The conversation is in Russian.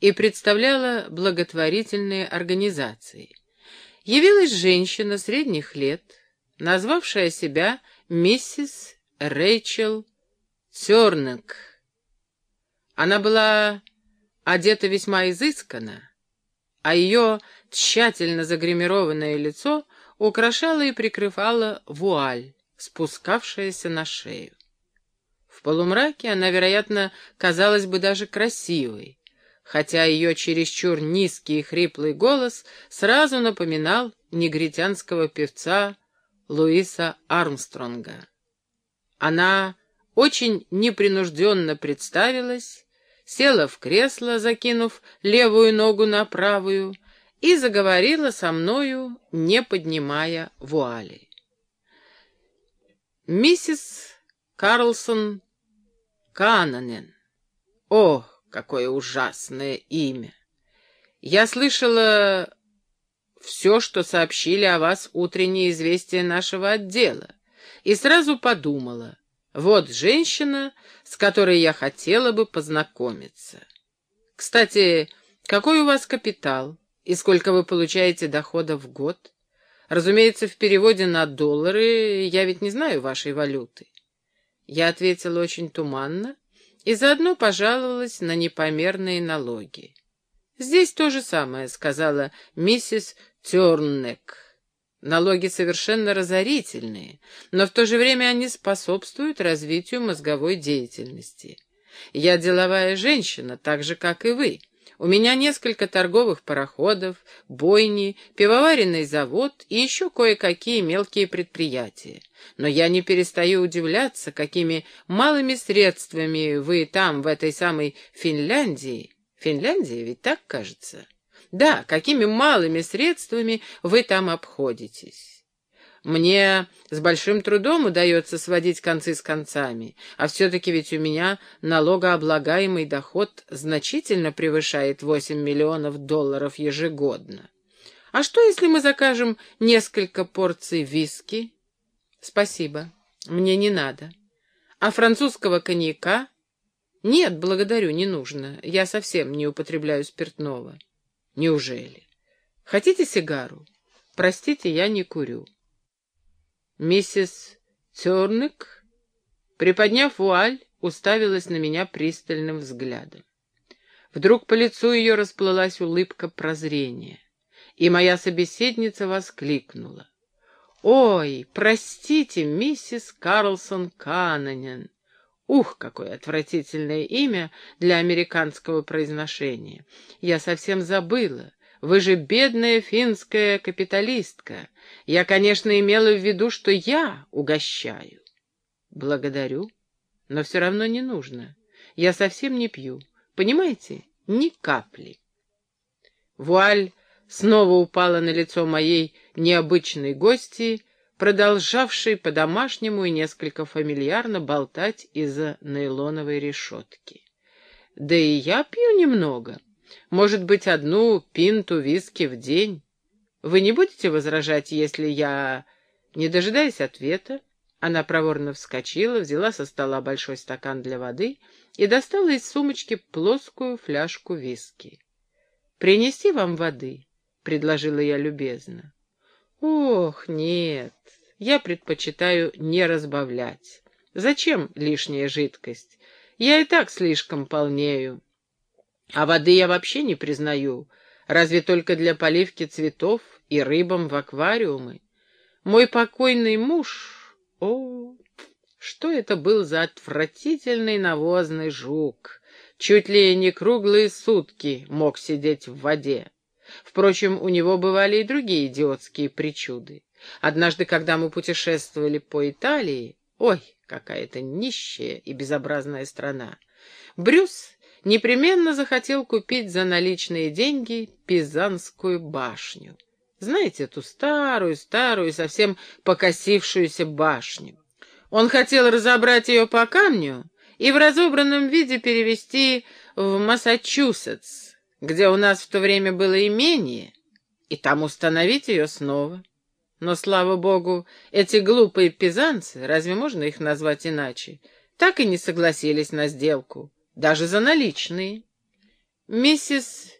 и представляла благотворительные организации. Явилась женщина средних лет, назвавшая себя миссис Рэйчел Сёрнек. Она была одета весьма изысканно, а ее тщательно загримированное лицо украшало и прикрывало вуаль, спускавшаяся на шею. В полумраке она, вероятно, казалась бы даже красивой, хотя ее чересчур низкий и хриплый голос сразу напоминал негритянского певца Луиса Армстронга. Она очень непринужденно представилась, села в кресло, закинув левую ногу на правую, и заговорила со мною, не поднимая вуали. «Миссис Карлсон Кананен. Ох, какое ужасное имя! Я слышала все, что сообщили о вас утренние известия нашего отдела, и сразу подумала, вот женщина, с которой я хотела бы познакомиться. Кстати, какой у вас капитал и сколько вы получаете дохода в год? Разумеется, в переводе на доллары я ведь не знаю вашей валюты. Я ответила очень туманно и заодно пожаловалась на непомерные налоги. «Здесь то же самое», — сказала миссис Тернек. «Налоги совершенно разорительные, но в то же время они способствуют развитию мозговой деятельности. Я деловая женщина, так же, как и вы». У меня несколько торговых пароходов, бойни, пивоваренный завод и еще кое-какие мелкие предприятия. Но я не перестаю удивляться, какими малыми средствами вы там, в этой самой Финляндии... Финляндия ведь так кажется? Да, какими малыми средствами вы там обходитесь. Мне с большим трудом удается сводить концы с концами, а все-таки ведь у меня налогооблагаемый доход значительно превышает 8 миллионов долларов ежегодно. А что, если мы закажем несколько порций виски? Спасибо, мне не надо. А французского коньяка? Нет, благодарю, не нужно. Я совсем не употребляю спиртного. Неужели? Хотите сигару? Простите, я не курю. Миссис Терник, приподняв вуаль, уставилась на меня пристальным взглядом. Вдруг по лицу ее расплылась улыбка прозрения, и моя собеседница воскликнула. «Ой, простите, миссис Карлсон Канонен!» Ух, какое отвратительное имя для американского произношения! Я совсем забыла. Вы же бедная финская капиталистка. Я, конечно, имела в виду, что я угощаю. Благодарю, но все равно не нужно. Я совсем не пью. Понимаете? Ни капли. Вуаль снова упала на лицо моей необычной гости, продолжавшей по-домашнему и несколько фамильярно болтать из-за нейлоновой решетки. Да и я пью немного. Может быть, одну пинту виски в день. Вы не будете возражать, если я, не дожидаясь ответа, она проворно вскочила, взяла со стола большой стакан для воды и достала из сумочки плоскую фляжку виски. «Принести вам воды?» — предложила я любезно. «Ох, нет, я предпочитаю не разбавлять. Зачем лишняя жидкость? Я и так слишком полнею. А воды я вообще не признаю, разве только для поливки цветов и рыбам в аквариумы. Мой покойный муж... О, что это был за отвратительный навозный жук! Чуть ли не круглые сутки мог сидеть в воде. Впрочем, у него бывали и другие идиотские причуды. Однажды, когда мы путешествовали по Италии... Ой, какая-то нищая и безобразная страна! Брюс непременно захотел купить за наличные деньги Пизанскую башню. Знаете, эту старую-старую, совсем покосившуюся башню. Он хотел разобрать ее по камню и в разобранном виде перевести в Массачусетс, где у нас в то время было имение, и там установить ее снова. Но, слава богу, эти глупые пизанцы, разве можно их назвать иначе, так и не согласились на сделку, даже за наличные. Миссис